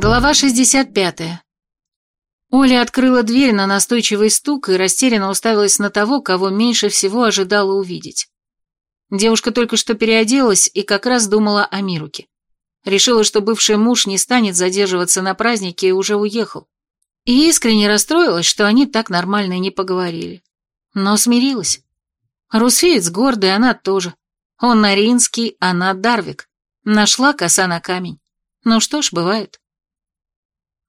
Глава 65. Оля открыла дверь на настойчивый стук и растерянно уставилась на того, кого меньше всего ожидала увидеть. Девушка только что переоделась и как раз думала о Мируке. Решила, что бывший муж не станет задерживаться на празднике и уже уехал. И искренне расстроилась, что они так нормально и не поговорили. Но смирилась. Русфеец гордый, она тоже. Он Наринский, она Дарвик. Нашла коса на камень. Ну что ж, бывает.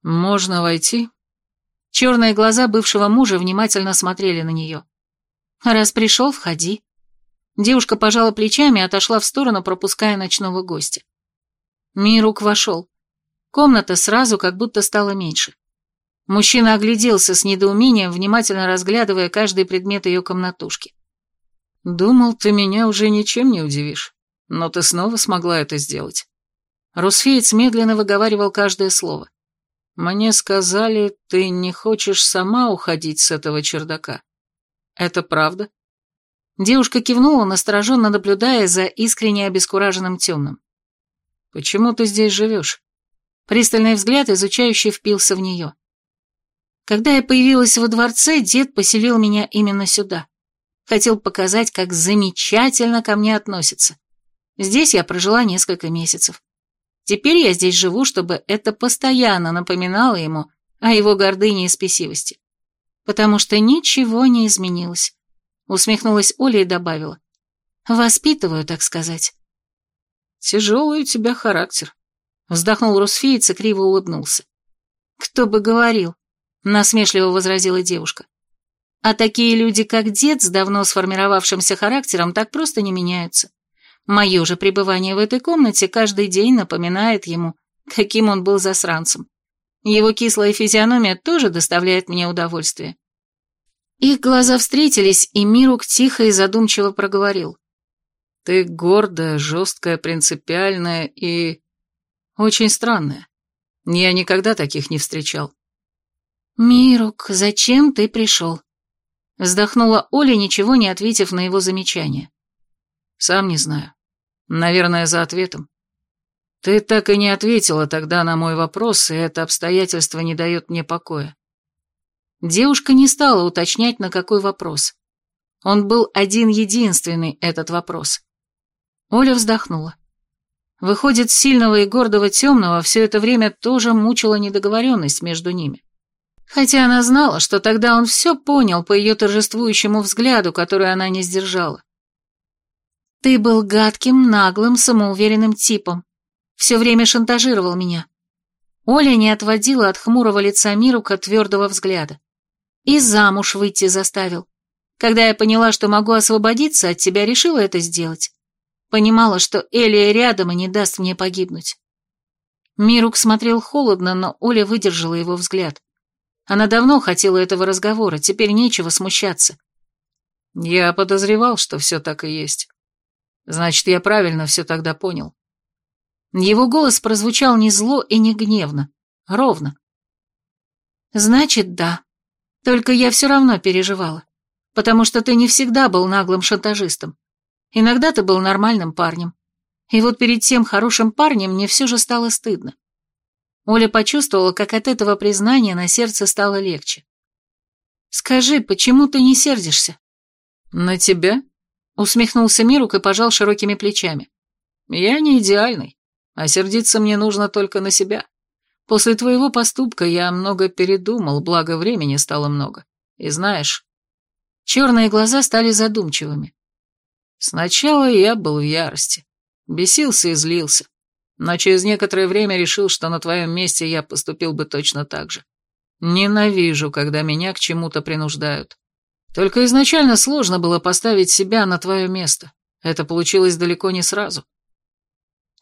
«Можно войти?» Черные глаза бывшего мужа внимательно смотрели на нее. «Раз пришел, входи». Девушка пожала плечами и отошла в сторону, пропуская ночного гостя. Мирук вошел. Комната сразу как будто стала меньше. Мужчина огляделся с недоумением, внимательно разглядывая каждый предмет ее комнатушки. «Думал, ты меня уже ничем не удивишь, но ты снова смогла это сделать». Русфеец медленно выговаривал каждое слово. Мне сказали, ты не хочешь сама уходить с этого чердака. Это правда? Девушка кивнула, настороженно наблюдая за искренне обескураженным темным. Почему ты здесь живешь? Пристальный взгляд, изучающий, впился в нее. Когда я появилась во дворце, дед поселил меня именно сюда. Хотел показать, как замечательно ко мне относятся. Здесь я прожила несколько месяцев. Теперь я здесь живу, чтобы это постоянно напоминало ему о его гордыне и спесивости. Потому что ничего не изменилось. Усмехнулась Оля и добавила. Воспитываю, так сказать. Тяжелый у тебя характер. Вздохнул Русфеец и криво улыбнулся. Кто бы говорил, насмешливо возразила девушка. А такие люди, как дед, с давно сформировавшимся характером, так просто не меняются. Мое же пребывание в этой комнате каждый день напоминает ему, каким он был засранцем. Его кислая физиономия тоже доставляет мне удовольствие. Их глаза встретились, и Мирук тихо и задумчиво проговорил. «Ты гордая, жесткая, принципиальная и... очень странная. Я никогда таких не встречал». «Мирук, зачем ты пришел?» Вздохнула Оля, ничего не ответив на его замечание. «Сам не знаю. Наверное, за ответом. Ты так и не ответила тогда на мой вопрос, и это обстоятельство не дает мне покоя. Девушка не стала уточнять, на какой вопрос. Он был один-единственный, этот вопрос. Оля вздохнула. Выходит, сильного и гордого темного все это время тоже мучила недоговоренность между ними. Хотя она знала, что тогда он все понял по ее торжествующему взгляду, который она не сдержала. Ты был гадким, наглым, самоуверенным типом. Все время шантажировал меня. Оля не отводила от хмурого лица Мирука твердого взгляда. И замуж выйти заставил. Когда я поняла, что могу освободиться от тебя, решила это сделать. Понимала, что Элия рядом и не даст мне погибнуть. Мирук смотрел холодно, но Оля выдержала его взгляд. Она давно хотела этого разговора, теперь нечего смущаться. Я подозревал, что все так и есть. Значит, я правильно все тогда понял. Его голос прозвучал не зло и не гневно, ровно. Значит, да. Только я все равно переживала, потому что ты не всегда был наглым шантажистом. Иногда ты был нормальным парнем. И вот перед тем хорошим парнем мне все же стало стыдно. Оля почувствовала, как от этого признания на сердце стало легче. «Скажи, почему ты не сердишься?» «На тебя?» Усмехнулся Мирук и пожал широкими плечами. «Я не идеальный, а сердиться мне нужно только на себя. После твоего поступка я много передумал, благо времени стало много. И знаешь...» Черные глаза стали задумчивыми. «Сначала я был в ярости, бесился и злился, но через некоторое время решил, что на твоем месте я поступил бы точно так же. Ненавижу, когда меня к чему-то принуждают. Только изначально сложно было поставить себя на твое место. Это получилось далеко не сразу.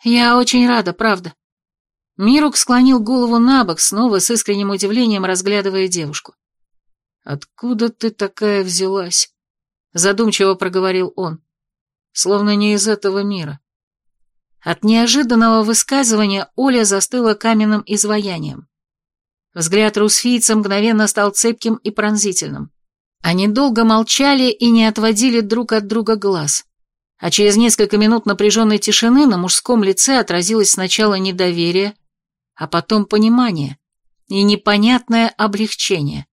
Я очень рада, правда. Мирук склонил голову на бок, снова с искренним удивлением разглядывая девушку. «Откуда ты такая взялась?» Задумчиво проговорил он. «Словно не из этого мира». От неожиданного высказывания Оля застыла каменным изваянием. Взгляд русфийца мгновенно стал цепким и пронзительным. Они долго молчали и не отводили друг от друга глаз. А через несколько минут напряженной тишины на мужском лице отразилось сначала недоверие, а потом понимание и непонятное облегчение.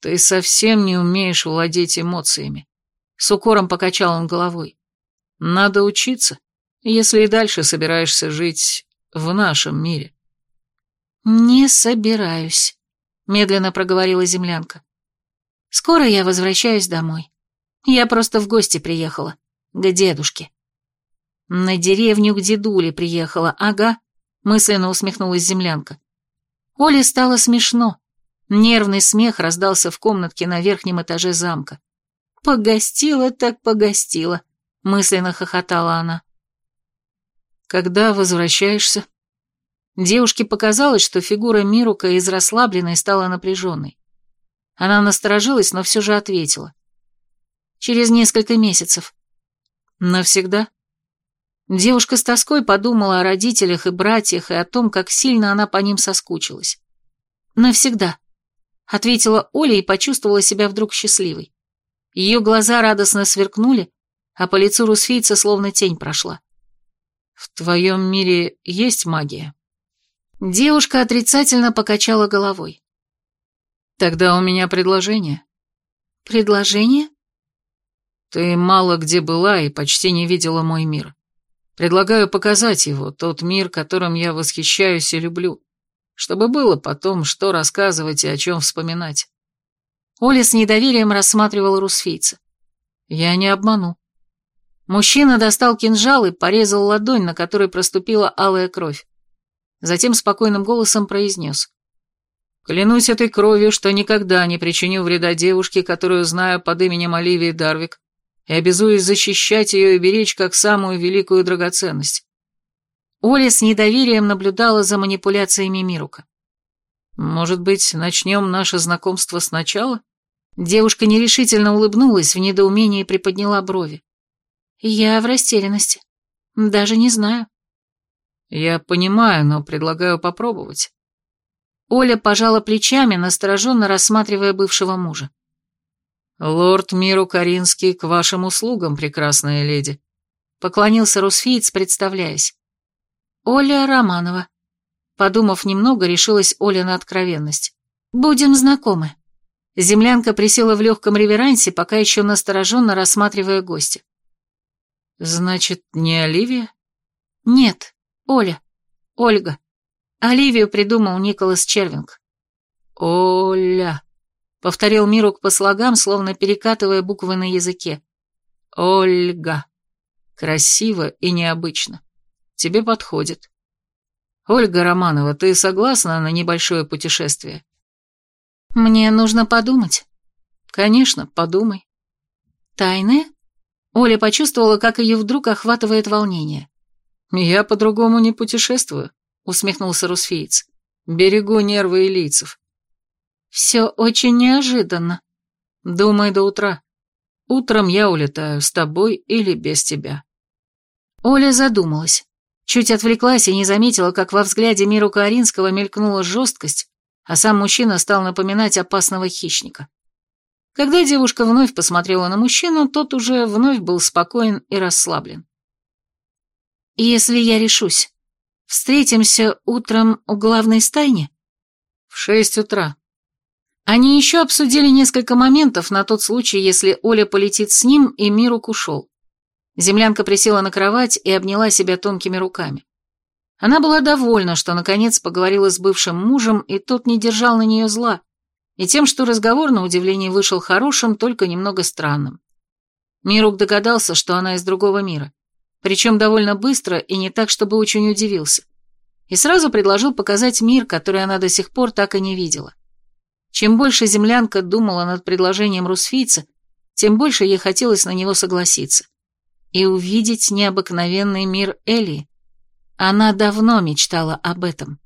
«Ты совсем не умеешь владеть эмоциями», — с укором покачал он головой. «Надо учиться, если и дальше собираешься жить в нашем мире». «Не собираюсь», — медленно проговорила землянка. «Скоро я возвращаюсь домой. Я просто в гости приехала, к дедушке». «На деревню к дедуле приехала, ага», — мысленно усмехнулась землянка. Оле стало смешно. Нервный смех раздался в комнатке на верхнем этаже замка. «Погостила так погостила», — мысленно хохотала она. «Когда возвращаешься?» Девушке показалось, что фигура Мирука из расслабленной стала напряженной. Она насторожилась, но все же ответила. «Через несколько месяцев». «Навсегда?» Девушка с тоской подумала о родителях и братьях и о том, как сильно она по ним соскучилась. «Навсегда», — ответила Оля и почувствовала себя вдруг счастливой. Ее глаза радостно сверкнули, а по лицу русфийца словно тень прошла. «В твоем мире есть магия?» Девушка отрицательно покачала головой. «Тогда у меня предложение». «Предложение?» «Ты мало где была и почти не видела мой мир. Предлагаю показать его, тот мир, которым я восхищаюсь и люблю, чтобы было потом, что рассказывать и о чем вспоминать». Оля с недоверием рассматривала русфийца. «Я не обману». Мужчина достал кинжал и порезал ладонь, на которой проступила алая кровь. Затем спокойным голосом произнес. «Клянусь этой кровью, что никогда не причиню вреда девушке, которую знаю под именем Оливии Дарвик, и обязуюсь защищать ее и беречь как самую великую драгоценность». Оля с недоверием наблюдала за манипуляциями Мирука. «Может быть, начнем наше знакомство сначала?» Девушка нерешительно улыбнулась, в недоумении приподняла брови. «Я в растерянности. Даже не знаю». «Я понимаю, но предлагаю попробовать». Оля пожала плечами, настороженно рассматривая бывшего мужа. «Лорд Миру Каринский к вашим услугам, прекрасная леди», — поклонился Русфиец, представляясь. «Оля Романова». Подумав немного, решилась Оля на откровенность. «Будем знакомы». Землянка присела в легком реверансе, пока еще настороженно рассматривая гостя. «Значит, не Оливия?» «Нет, Оля. Ольга. Оливию придумал Николас Червинг. «Оля», — повторил Мирук по слогам, словно перекатывая буквы на языке. «Ольга. Красиво и необычно. Тебе подходит. Ольга Романова, ты согласна на небольшое путешествие?» «Мне нужно подумать». «Конечно, подумай». «Тайны?» Оля почувствовала, как ее вдруг охватывает волнение. «Я по-другому не путешествую», — усмехнулся Русфиец. «Берегу нервы и лицев». «Все очень неожиданно». «Думай до утра. Утром я улетаю, с тобой или без тебя». Оля задумалась. Чуть отвлеклась и не заметила, как во взгляде Миру Кааринского мелькнула жесткость, а сам мужчина стал напоминать опасного хищника. Когда девушка вновь посмотрела на мужчину, тот уже вновь был спокоен и расслаблен. «Если я решусь, встретимся утром у главной стайни?» «В шесть утра». Они еще обсудили несколько моментов на тот случай, если Оля полетит с ним, и Мирук ушел. Землянка присела на кровать и обняла себя тонкими руками. Она была довольна, что наконец поговорила с бывшим мужем, и тот не держал на нее зла, и тем, что разговор, на удивление, вышел хорошим, только немного странным. Мирук догадался, что она из другого мира причем довольно быстро и не так, чтобы очень удивился. И сразу предложил показать мир, который она до сих пор так и не видела. Чем больше землянка думала над предложением русфийца, тем больше ей хотелось на него согласиться. И увидеть необыкновенный мир Элии. Она давно мечтала об этом.